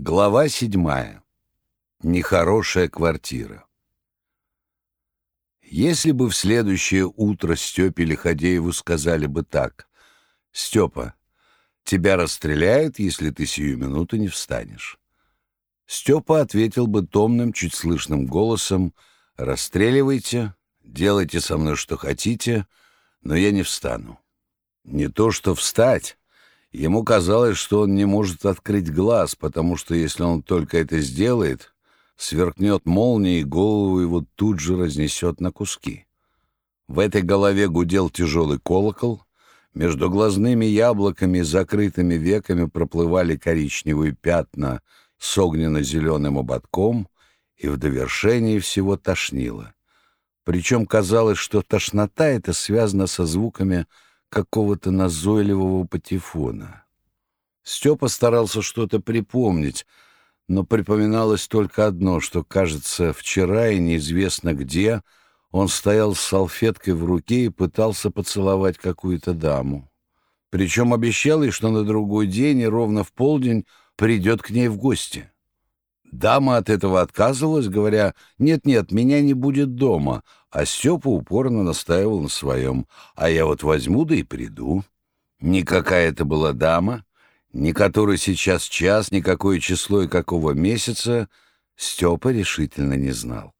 Глава седьмая. Нехорошая квартира. Если бы в следующее утро Степе Лиходееву сказали бы так. «Степа, тебя расстреляют, если ты сию минуту не встанешь». Степа ответил бы томным, чуть слышным голосом «Расстреливайте, делайте со мной что хотите, но я не встану». Не то что встать, Ему казалось, что он не может открыть глаз, потому что если он только это сделает, сверкнет молния и голову его тут же разнесет на куски. В этой голове гудел тяжелый колокол, между глазными яблоками и закрытыми веками проплывали коричневые пятна с огненно-зеленым ободком, и в довершении всего тошнило. Причем казалось, что тошнота эта связана со звуками какого-то назойливого патефона. Степа старался что-то припомнить, но припоминалось только одно, что, кажется, вчера и неизвестно где он стоял с салфеткой в руке и пытался поцеловать какую-то даму. Причем обещал ей, что на другой день и ровно в полдень придет к ней в гости. Дама от этого отказывалась, говоря, «Нет-нет, меня не будет дома», а Степа упорно настаивал на своем, «А я вот возьму да и приду». Никакая это была дама, ни который сейчас час, ни какое число и какого месяца Степа решительно не знал.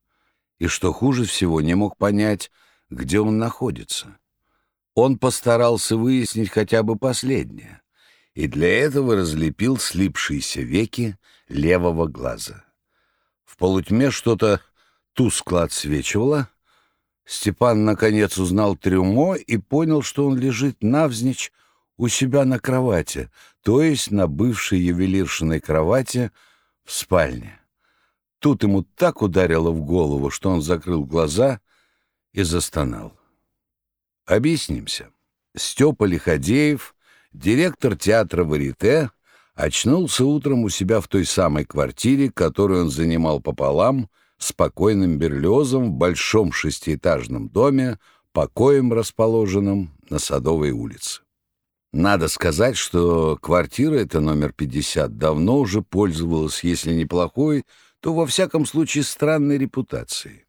И что хуже всего, не мог понять, где он находится. Он постарался выяснить хотя бы последнее и для этого разлепил слипшиеся веки левого глаза. В полутьме что-то тускло отсвечивало. Степан, наконец, узнал трюмо и понял, что он лежит навзничь у себя на кровати, то есть на бывшей ювелиршиной кровати в спальне. Тут ему так ударило в голову, что он закрыл глаза и застонал. Объяснимся. Степа Лиходеев — директор театра «Варите» очнулся утром у себя в той самой квартире, которую он занимал пополам, спокойным Берлиозом в большом шестиэтажном доме, покоем расположенном на Садовой улице. Надо сказать, что квартира эта номер 50 давно уже пользовалась, если неплохой, то во всяком случае странной репутацией.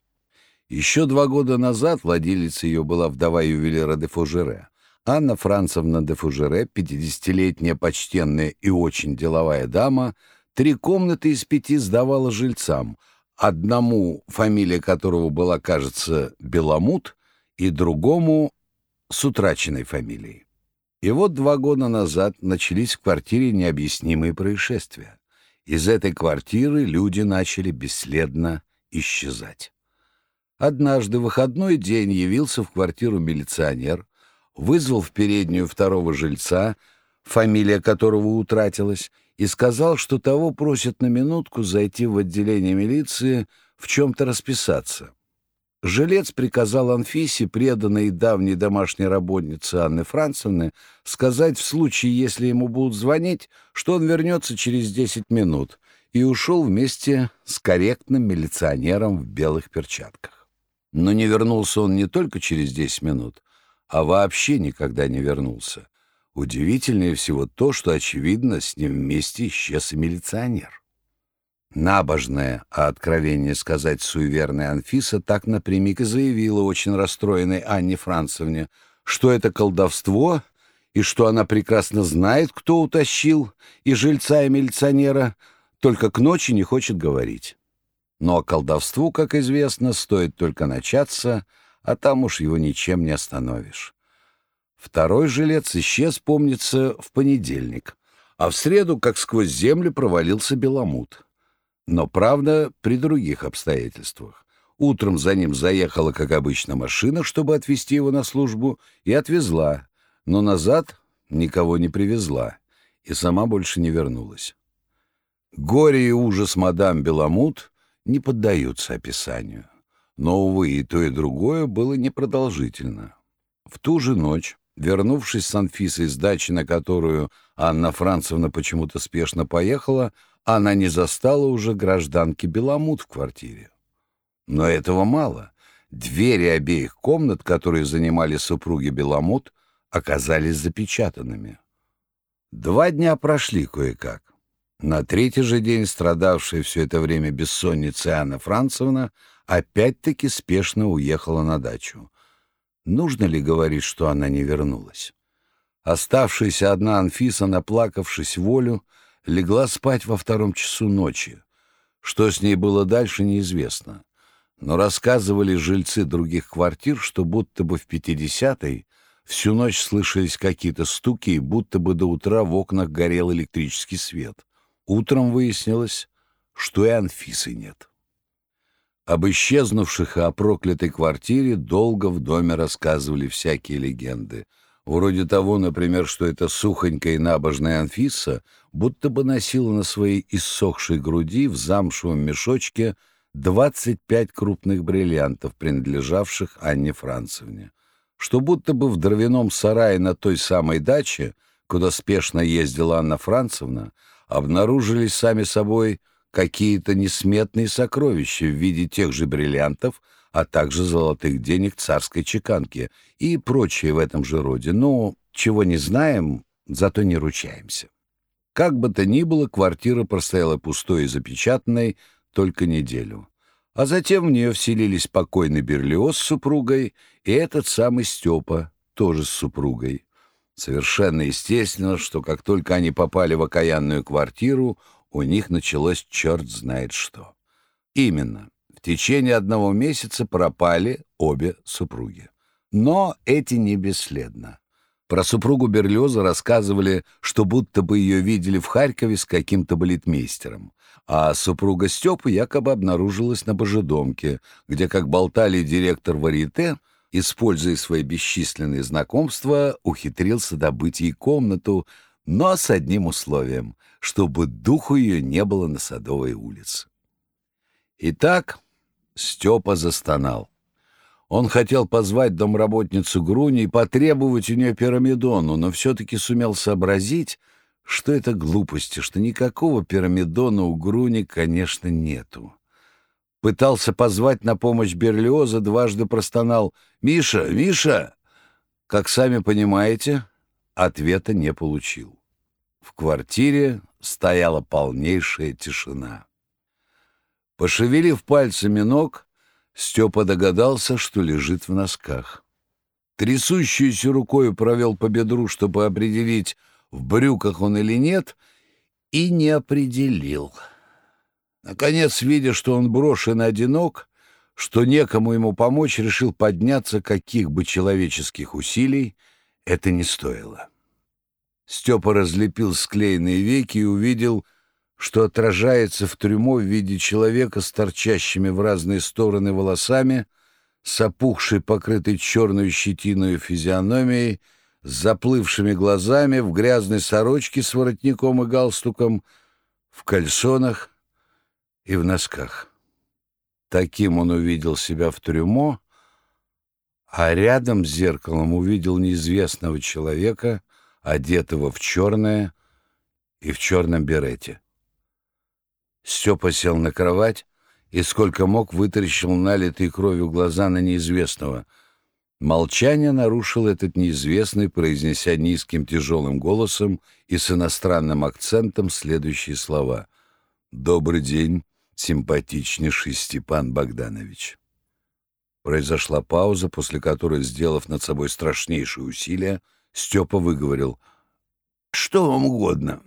Еще два года назад владелицей ее была вдова ювелира де Фужере. Анна Францевна де Фужере, 50-летняя почтенная и очень деловая дама, три комнаты из пяти сдавала жильцам, одному, фамилия которого была, кажется, Беломут, и другому с утраченной фамилией. И вот два года назад начались в квартире необъяснимые происшествия. Из этой квартиры люди начали бесследно исчезать. Однажды в выходной день явился в квартиру милиционер, вызвал в переднюю второго жильца, фамилия которого утратилась, и сказал, что того просят на минутку зайти в отделение милиции в чем-то расписаться. Жилец приказал Анфисе, преданной давней домашней работнице Анны Францевны, сказать в случае, если ему будут звонить, что он вернется через десять минут, и ушел вместе с корректным милиционером в белых перчатках. Но не вернулся он не только через десять минут, а вообще никогда не вернулся. Удивительнее всего то, что, очевидно, с ним вместе исчез и милиционер. Набожная, а откровение сказать суеверная Анфиса так напрямик и заявила очень расстроенной Анне Францевне, что это колдовство и что она прекрасно знает, кто утащил и жильца, и милиционера, только к ночи не хочет говорить. Но колдовству, как известно, стоит только начаться — а там уж его ничем не остановишь. Второй жилец исчез, помнится, в понедельник, а в среду, как сквозь землю, провалился Беломут. Но, правда, при других обстоятельствах. Утром за ним заехала, как обычно, машина, чтобы отвезти его на службу, и отвезла, но назад никого не привезла, и сама больше не вернулась. Горе и ужас мадам Беломут не поддаются описанию. Но, увы, и то, и другое было непродолжительно. В ту же ночь, вернувшись с Анфисой с дачи, на которую Анна Францевна почему-то спешно поехала, она не застала уже гражданки Беломут в квартире. Но этого мало. Двери обеих комнат, которые занимали супруги Беломут, оказались запечатанными. Два дня прошли кое-как. На третий же день страдавшая все это время бессонницей Анна Францевна опять-таки спешно уехала на дачу. Нужно ли говорить, что она не вернулась? Оставшаяся одна Анфиса, наплакавшись волю, легла спать во втором часу ночи. Что с ней было дальше, неизвестно. Но рассказывали жильцы других квартир, что будто бы в пятидесятой всю ночь слышались какие-то стуки, и будто бы до утра в окнах горел электрический свет. Утром выяснилось, что и Анфисы нет. Об исчезнувших и о проклятой квартире долго в доме рассказывали всякие легенды — Вроде того, например, что эта сухонькая и набожная Анфиса будто бы носила на своей иссохшей груди в замшевом мешочке 25 крупных бриллиантов, принадлежавших Анне Францевне, что будто бы в дровяном сарае на той самой даче, куда спешно ездила Анна Францевна, обнаружились сами собой какие-то несметные сокровища в виде тех же бриллиантов, а также золотых денег царской чеканки и прочее в этом же роде. Но чего не знаем, зато не ручаемся. Как бы то ни было, квартира простояла пустой и запечатанной только неделю. А затем в нее вселились покойный Берлиоз с супругой и этот самый Степа, тоже с супругой. Совершенно естественно, что как только они попали в окаянную квартиру, у них началось черт знает что. Именно, в течение одного месяца пропали обе супруги. Но эти не бесследно. Про супругу Берлиоза рассказывали, что будто бы ее видели в Харькове с каким-то балетмейстером, а супруга Степы якобы обнаружилась на Божедомке, где, как болтали директор Варьете, используя свои бесчисленные знакомства, ухитрился добыть ей комнату, но с одним условием, чтобы духу ее не было на Садовой улице. Итак, Степа застонал. Он хотел позвать домработницу Груни и потребовать у нее пирамидону, но все-таки сумел сообразить, что это глупости, что никакого пирамидона у Груни, конечно, нету. Пытался позвать на помощь Берлиоза, дважды простонал «Миша! Миша!» Как сами понимаете, ответа не получил. В квартире стояла полнейшая тишина. Пошевелив пальцами ног, Степа догадался, что лежит в носках. Трясущейся рукой провел по бедру, чтобы определить, в брюках он или нет, и не определил. Наконец, видя, что он брошен одинок, что некому ему помочь, решил подняться, каких бы человеческих усилий это не стоило. Степа разлепил склеенные веки и увидел — что отражается в трюмо в виде человека с торчащими в разные стороны волосами, с опухшей, покрытой черной щетиной физиономией, с заплывшими глазами, в грязной сорочке с воротником и галстуком, в кальсонах и в носках. Таким он увидел себя в трюмо, а рядом с зеркалом увидел неизвестного человека, одетого в черное и в черном берете. Степа сел на кровать и сколько мог вытаращил налитые кровью глаза на неизвестного. Молчание нарушил этот неизвестный, произнеся низким тяжелым голосом и с иностранным акцентом следующие слова. «Добрый день, симпатичнейший Степан Богданович». Произошла пауза, после которой, сделав над собой страшнейшие усилия, Степа выговорил «Что вам угодно?»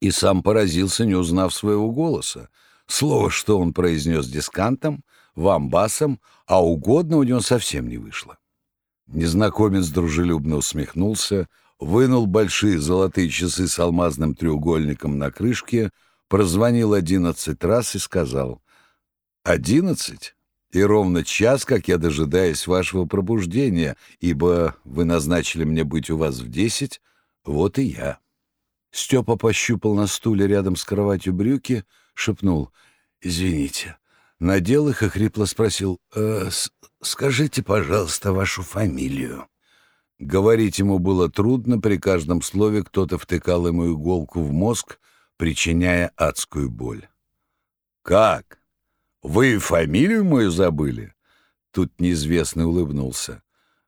и сам поразился, не узнав своего голоса. Слово, что он произнес дискантом, вамбасом, а угодно у него совсем не вышло. Незнакомец дружелюбно усмехнулся, вынул большие золотые часы с алмазным треугольником на крышке, прозвонил одиннадцать раз и сказал «Одиннадцать?» И ровно час, как я дожидаюсь вашего пробуждения, ибо вы назначили мне быть у вас в десять, вот и я». Степа пощупал на стуле рядом с кроватью брюки, шепнул «Извините». Надел их и хрипло спросил э, «Скажите, пожалуйста, вашу фамилию». Говорить ему было трудно, при каждом слове кто-то втыкал ему иголку в мозг, причиняя адскую боль. «Как? Вы фамилию мою забыли?» Тут неизвестный улыбнулся.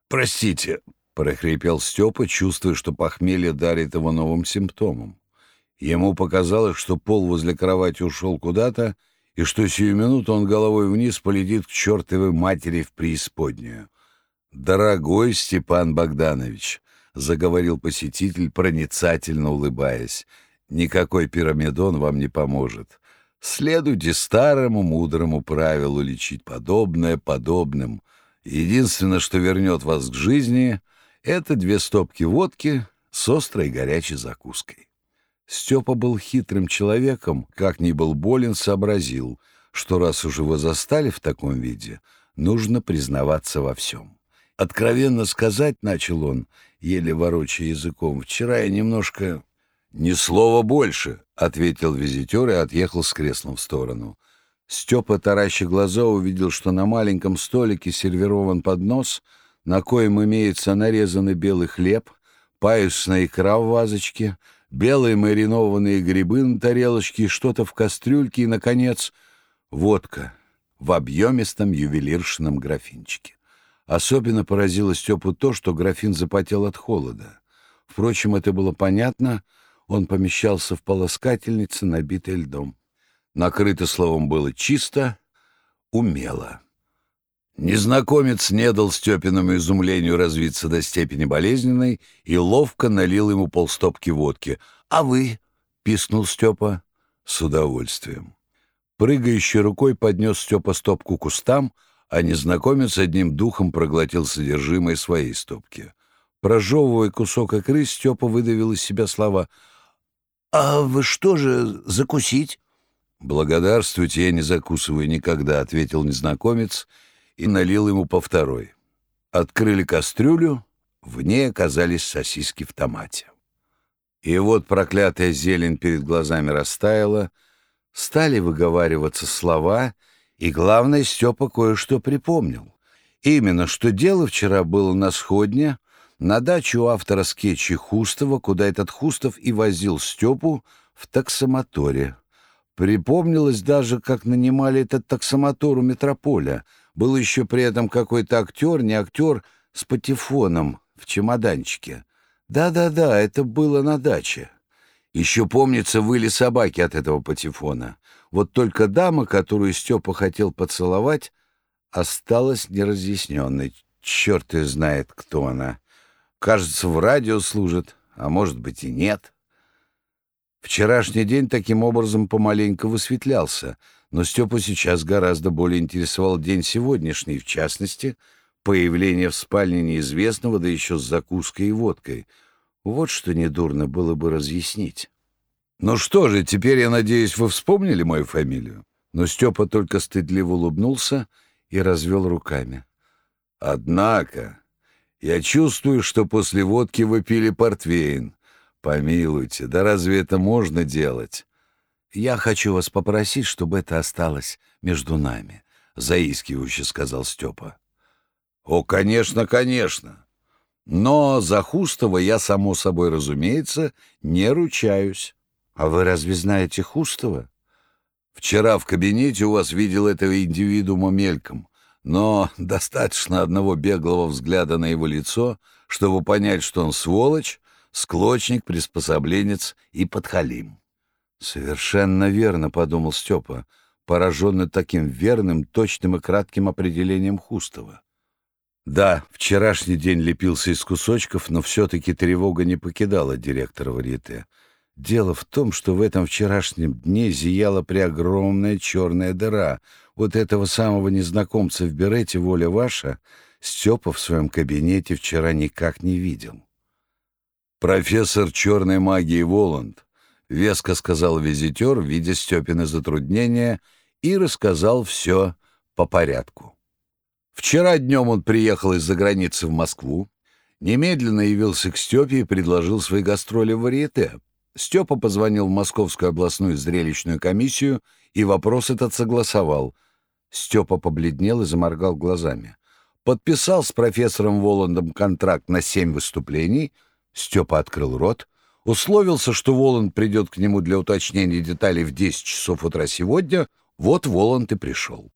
«Простите, — прохрипел Степа, чувствуя, что похмелье дарит его новым симптомом. Ему показалось, что пол возле кровати ушел куда-то, и что сию минуту он головой вниз полетит к чертовой матери в преисподнюю. «Дорогой Степан Богданович», — заговорил посетитель, проницательно улыбаясь, — «никакой пирамидон вам не поможет. Следуйте старому мудрому правилу лечить подобное подобным. Единственное, что вернет вас к жизни, — это две стопки водки с острой горячей закуской». Степа был хитрым человеком, как ни был болен, сообразил, что раз уж его застали в таком виде, нужно признаваться во всем. Откровенно сказать, начал он, еле ворочая языком, вчера я немножко... «Ни слова больше», — ответил визитер и отъехал с креслом в сторону. Степа, тараща глаза, увидел, что на маленьком столике сервирован поднос, на коем имеется нарезанный белый хлеб, паюсная икра в вазочке, белые маринованные грибы на тарелочке, что-то в кастрюльке и, наконец, водка в объемистом ювелиршном графинчике. Особенно поразило Степу то, что графин запотел от холода. Впрочем, это было понятно, он помещался в полоскательнице, набитой льдом. Накрыто словом было чисто, умело. Незнакомец не дал Степиному изумлению развиться до степени болезненной и ловко налил ему полстопки водки. «А вы?» — писнул Степа. «С удовольствием». Прыгающей рукой поднес Степа стопку к кустам, а незнакомец одним духом проглотил содержимое своей стопки. Прожевывая кусок икры, Степа выдавил из себя слова «А вы что же, закусить?» «Благодарствуйте, я не закусываю никогда», — ответил незнакомец — и налил ему по второй. Открыли кастрюлю, в ней оказались сосиски в томате. И вот проклятая зелень перед глазами растаяла, стали выговариваться слова, и, главное, Степа кое-что припомнил. Именно, что дело вчера было на сходне, на даче у автора скетчей Хустова, куда этот Хустов и возил Степу в таксомоторе. Припомнилось даже, как нанимали этот таксомотор у метрополя — был еще при этом какой-то актер, не актер, с патефоном в чемоданчике. Да-да-да, это было на даче. Еще, помнится, выли собаки от этого патефона. Вот только дама, которую Степа хотел поцеловать, осталась неразъясненной. Черт и знает, кто она. Кажется, в радио служит, а может быть и нет. Вчерашний день таким образом помаленько высветлялся — но Степу сейчас гораздо более интересовал день сегодняшний, в частности, появление в спальне неизвестного, да еще с закуской и водкой. Вот что недурно было бы разъяснить. «Ну что же, теперь, я надеюсь, вы вспомнили мою фамилию?» Но Степа только стыдливо улыбнулся и развел руками. «Однако, я чувствую, что после водки вы пили портвейн. Помилуйте, да разве это можно делать?» «Я хочу вас попросить, чтобы это осталось между нами», — заискивающе сказал Степа. «О, конечно, конечно. Но за Хустова я, само собой разумеется, не ручаюсь. А вы разве знаете Хустова?» «Вчера в кабинете у вас видел этого индивидуума мельком, но достаточно одного беглого взгляда на его лицо, чтобы понять, что он сволочь, склочник, приспособленец и подхалим». «Совершенно верно», — подумал Степа, пораженный таким верным, точным и кратким определением Хустова. Да, вчерашний день лепился из кусочков, но все-таки тревога не покидала директора варьете. Дело в том, что в этом вчерашнем дне зияла преогромная черная дыра. Вот этого самого незнакомца в берете, воля ваша, Степа в своем кабинете вчера никак не видел. Профессор черной магии Воланд — веско сказал визитер, видя Степины затруднения, и рассказал все по порядку. Вчера днем он приехал из-за границы в Москву, немедленно явился к Степе и предложил свои гастроли в варьете. Степа позвонил в Московскую областную зрелищную комиссию и вопрос этот согласовал. Степа побледнел и заморгал глазами. Подписал с профессором Воландом контракт на семь выступлений. Степа открыл рот — Условился, что Воланд придет к нему для уточнения деталей в 10 часов утра сегодня. Вот Воланд и пришел.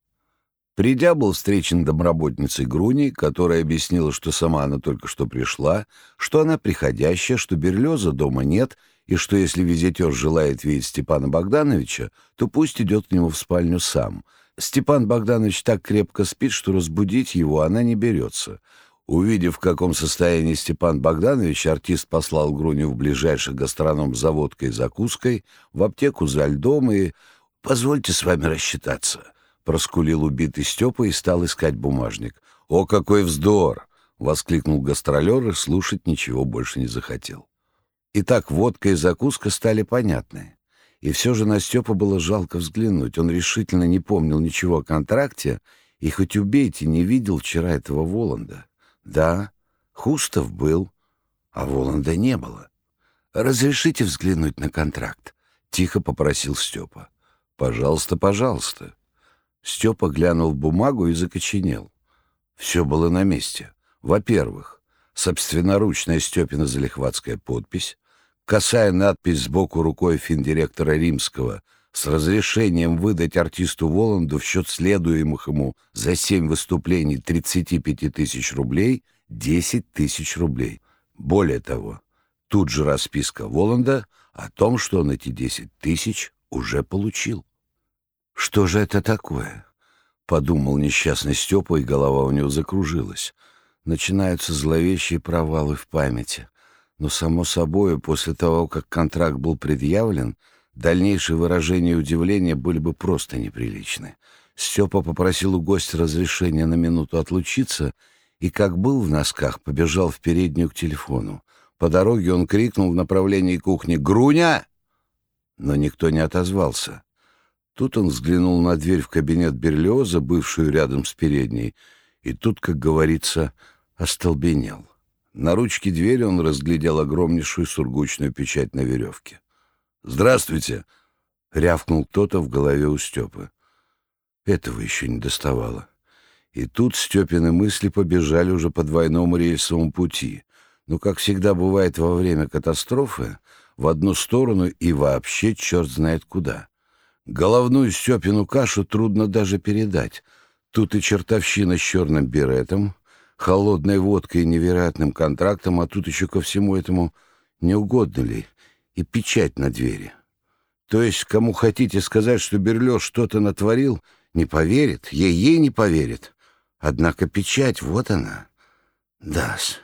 Придя, был встречен домработницей Груни, которая объяснила, что сама она только что пришла, что она приходящая, что Берлеза дома нет, и что если визитер желает видеть Степана Богдановича, то пусть идет к нему в спальню сам. Степан Богданович так крепко спит, что разбудить его она не берется. Увидев, в каком состоянии Степан Богданович, артист послал Груню в ближайший гастроном за водкой и закуской, в аптеку за льдом и... «Позвольте с вами рассчитаться», — проскулил убитый Степа и стал искать бумажник. «О, какой вздор!» — воскликнул гастролер и слушать ничего больше не захотел. Итак, водка и закуска стали понятны. И все же на Степа было жалко взглянуть. Он решительно не помнил ничего о контракте, и хоть убейте, не видел вчера этого Воланда. Да, Хустов был, а Воланда не было. «Разрешите взглянуть на контракт?» — тихо попросил Степа. «Пожалуйста, пожалуйста». Степа глянул в бумагу и закоченел. Все было на месте. Во-первых, собственноручная Степина залихватская подпись, косая надпись сбоку рукой финдиректора Римского с разрешением выдать артисту Воланду в счет следуемых ему за семь выступлений 35 тысяч рублей 10 тысяч рублей. Более того, тут же расписка Воланда о том, что он эти 10 тысяч уже получил. Что же это такое? Подумал несчастный Степа, и голова у него закружилась. Начинаются зловещие провалы в памяти. Но, само собой, после того, как контракт был предъявлен, дальнейшие выражения удивления были бы просто неприличны. Степа попросил у гостя разрешения на минуту отлучиться и, как был в носках, побежал в переднюю к телефону. По дороге он крикнул в направлении кухни «Груня!» Но никто не отозвался. Тут он взглянул на дверь в кабинет Берлиоза, бывшую рядом с передней, и тут, как говорится, остолбенел. На ручке двери он разглядел огромнейшую сургучную печать на веревке. «Здравствуйте!» — рявкнул кто-то в голове у Степы. Этого еще не доставало. И тут Степины мысли побежали уже по двойному рельсовому пути. Но, как всегда бывает во время катастрофы, в одну сторону и вообще черт знает куда. Головную Степину кашу трудно даже передать. Тут и чертовщина с черным беретом, холодной водкой и невероятным контрактом, а тут еще ко всему этому не угодно ли и печать на двери. То есть, кому хотите сказать, что Берлёж что-то натворил, не поверит, ей-ей не поверит. Однако печать, вот она, даст.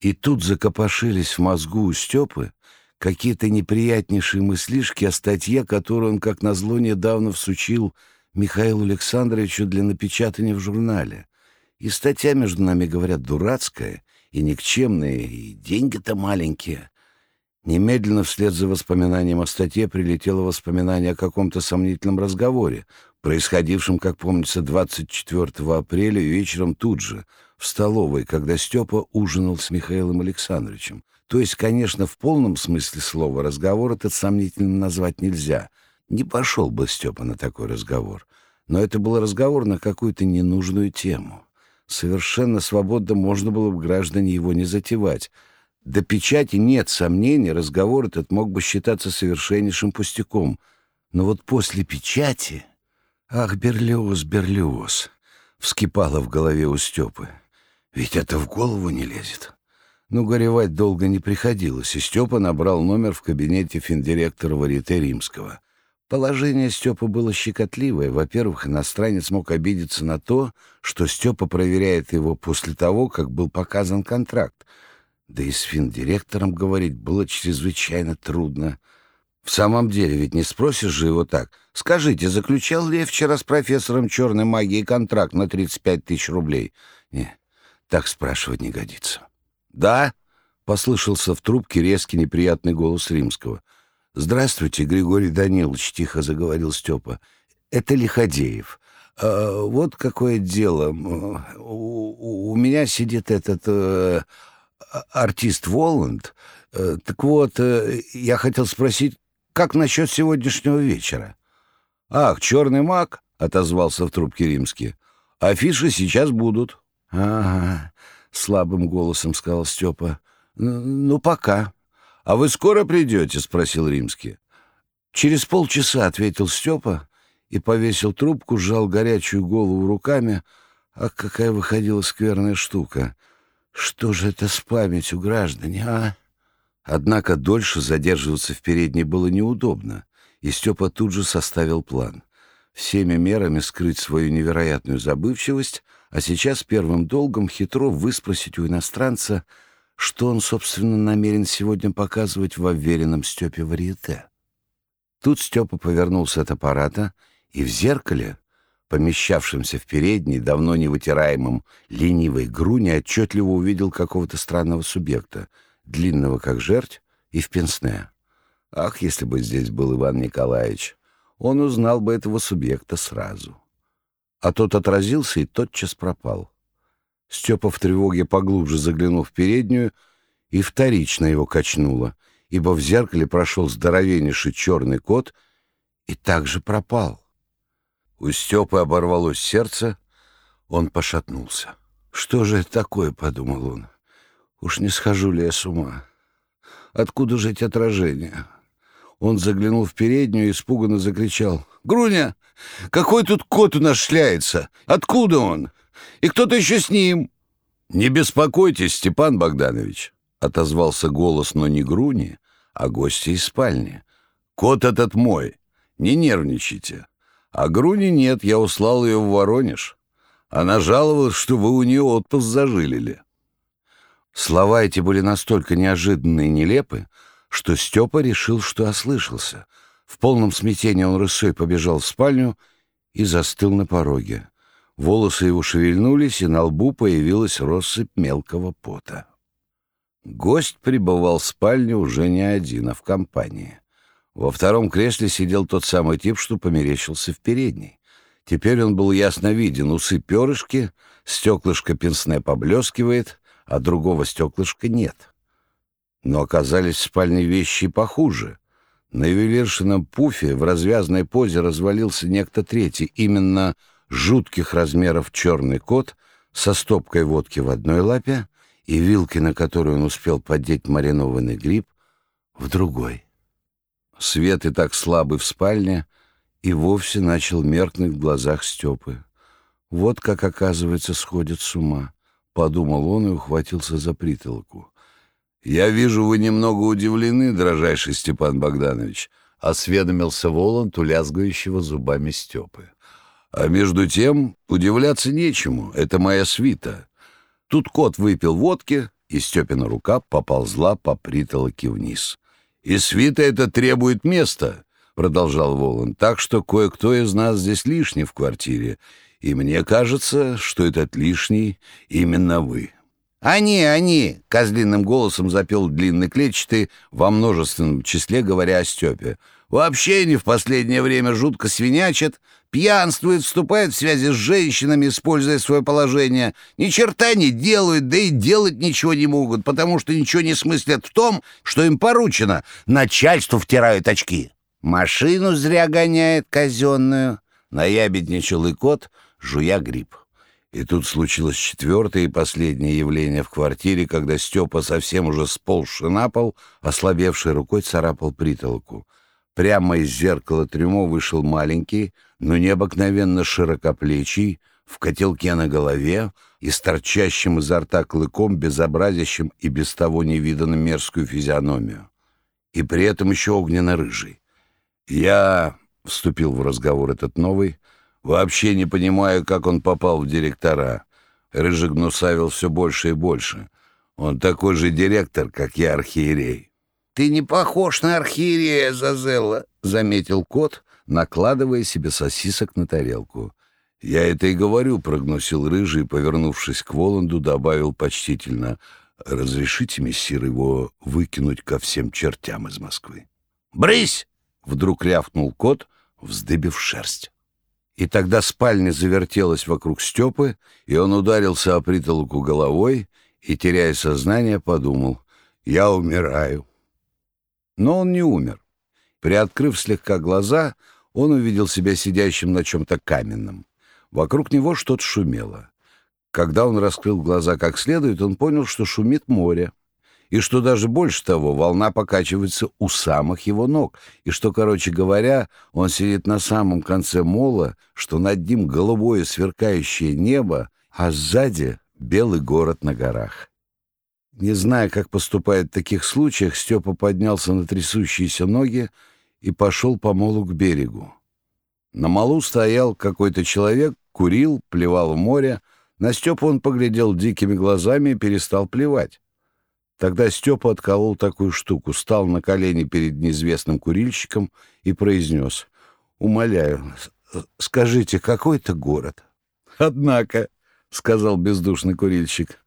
И тут закопошились в мозгу у Степы какие-то неприятнейшие мыслишки о статье, которую он, как назло, недавно всучил Михаилу Александровичу для напечатания в журнале. И статья, между нами говорят, дурацкая и никчемная, и деньги-то маленькие. Немедленно вслед за воспоминанием о статье прилетело воспоминание о каком-то сомнительном разговоре, происходившем, как помнится, 24 апреля вечером тут же, в столовой, когда Степа ужинал с Михаилом Александровичем. То есть, конечно, в полном смысле слова разговор этот сомнительным назвать нельзя. Не пошел бы Степа на такой разговор. Но это был разговор на какую-то ненужную тему. Совершенно свободно можно было бы граждане его не затевать. До печати нет сомнений, разговор этот мог бы считаться совершеннейшим пустяком. Но вот после печати... Ах, Берлиоз, Берлиоз! Вскипало в голове у Степы. Ведь это в голову не лезет. Но горевать долго не приходилось, и Степа набрал номер в кабинете финдиректора Варите Римского. Положение Степа было щекотливое. Во-первых, иностранец мог обидеться на то, что Степа проверяет его после того, как был показан контракт. Да и с финдиректором говорить было чрезвычайно трудно. В самом деле, ведь не спросишь же его так. «Скажите, заключал ли я вчера с профессором черной магии контракт на 35 тысяч рублей?» Не, так спрашивать не годится. «Да?» — послышался в трубке резкий неприятный голос Римского. «Здравствуйте, Григорий Данилович», — тихо заговорил Степа. «Это Лиходеев. А, вот какое дело. У, у меня сидит этот э, артист Воланд. Э, так вот, э, я хотел спросить, как насчет сегодняшнего вечера?» «Ах, черный маг», — отозвался в трубке Римский. «Афиши сейчас будут». «Ага», — слабым голосом сказал Степа. «Ну, пока». «А вы скоро придете?» — спросил Римский. «Через полчаса», — ответил Степа и повесил трубку, сжал горячую голову руками. Ах, какая выходила скверная штука! Что же это с памятью, граждане, а? Однако дольше задерживаться в передней было неудобно, и Степа тут же составил план. Всеми мерами скрыть свою невероятную забывчивость, а сейчас первым долгом хитро выспросить у иностранца, что он, собственно, намерен сегодня показывать в уверенном Степе варьете. Тут Степа повернулся от аппарата, и в зеркале, помещавшемся в передней, давно не вытираемом ленивой груне, отчетливо увидел какого-то странного субъекта, длинного как жерть и в пенсне. Ах, если бы здесь был Иван Николаевич, он узнал бы этого субъекта сразу. А тот отразился и тотчас пропал. Степа в тревоге поглубже заглянул в переднюю, и вторично его качнуло — ибо в зеркале прошел здоровеннейший черный кот и также пропал. У Степы оборвалось сердце, он пошатнулся. «Что же это такое?» — подумал он. «Уж не схожу ли я с ума? Откуда же эти отражения?» Он заглянул в переднюю и испуганно закричал. «Груня, какой тут кот у нас шляется? Откуда он? И кто-то еще с ним?» «Не беспокойтесь, Степан Богданович», — отозвался голос, но не Груни, а гости из спальни. «Кот этот мой, не нервничайте. А Груни нет, я услал ее в Воронеж. Она жаловалась, что вы у нее отпуск зажилили». Слова эти были настолько неожиданны и нелепы, что Степа решил, что ослышался. В полном смятении он рысой побежал в спальню и застыл на пороге. Волосы его шевельнулись, и на лбу появилась россыпь мелкого пота. Гость пребывал в спальне уже не один, а в компании. Во втором кресле сидел тот самый тип, что померещился в передней. Теперь он был ясно виден, усы перышки, стеклышко пенсне поблескивает, а другого стеклышка нет. Но оказались в спальне вещи похуже. На ювелиршином пуфе в развязной позе развалился некто третий, именно жутких размеров черный кот со стопкой водки в одной лапе, и вилки, на которую он успел подеть маринованный гриб, в другой. Свет и так слабый в спальне и вовсе начал меркнуть в глазах Степы. Вот как, оказывается, сходит с ума, — подумал он и ухватился за притолку. «Я вижу, вы немного удивлены, дрожайший Степан Богданович», — осведомился Воланд у лязгающего зубами Степы. «А между тем удивляться нечему, это моя свита». Тут кот выпил водки, и Степина рука поползла по притолоке вниз. «И свита это требует места», — продолжал Волан, «так что кое-кто из нас здесь лишний в квартире, и мне кажется, что этот лишний именно вы». «Они, они!» — козлиным голосом запел длинный клетчатый во множественном числе, говоря о Степе. «Вообще они в последнее время жутко свинячат, пьянствует, вступает в связи с женщинами, используя свое положение, ни черта не делают, да и делать ничего не могут, потому что ничего не смыслят в том, что им поручено. Начальству втирают очки. Машину зря гоняет казенную. Наябедничал и кот, жуя гриб. И тут случилось четвертое и последнее явление в квартире, когда Степа совсем уже сползший на пол, ослабевшей рукой царапал притолку. Прямо из зеркала трюмо вышел маленький, но необыкновенно широкоплечий, в котелке на голове и с торчащим изо рта клыком, безобразящим и без того невиданно мерзкую физиономию. И при этом еще огненно-рыжий. «Я...» — вступил в разговор этот новый. «Вообще не понимаю, как он попал в директора». Рыжий гнусавил все больше и больше. Он такой же директор, как я, архиерей. «Ты не похож на архиерея, Зазелла», — заметил кот, накладывая себе сосисок на тарелку. «Я это и говорю», — прогнусил Рыжий, повернувшись к Воланду, добавил почтительно. «Разрешите, мессир, его выкинуть ко всем чертям из Москвы?» «Брысь!» — вдруг рявкнул кот, вздыбив шерсть. И тогда спальня завертелась вокруг Степы, и он ударился о притолку головой и, теряя сознание, подумал «Я умираю». Но он не умер. Приоткрыв слегка глаза, он увидел себя сидящим на чем-то каменном. Вокруг него что-то шумело. Когда он раскрыл глаза как следует, он понял, что шумит море, и что даже больше того, волна покачивается у самых его ног, и что, короче говоря, он сидит на самом конце мола, что над ним голубое сверкающее небо, а сзади белый город на горах. Не зная, как поступает в таких случаях, Степа поднялся на трясущиеся ноги и пошел по молу к берегу. На малу стоял какой-то человек, курил, плевал в море. На Степу он поглядел дикими глазами и перестал плевать. Тогда Степа отколол такую штуку, стал на колени перед неизвестным курильщиком и произнес «Умоляю, скажите, какой это город?» «Однако», — сказал бездушный курильщик.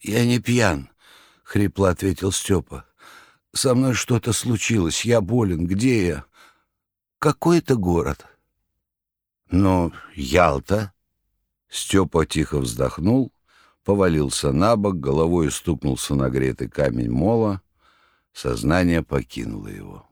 «Я не пьян», — хрипло ответил Степа. «Со мной что-то случилось, я болен, где я?» «Какой это город?» «Ну, Ялта». Степа тихо вздохнул, повалился на бок, головой стукнулся на гретый камень мола. Сознание покинуло его.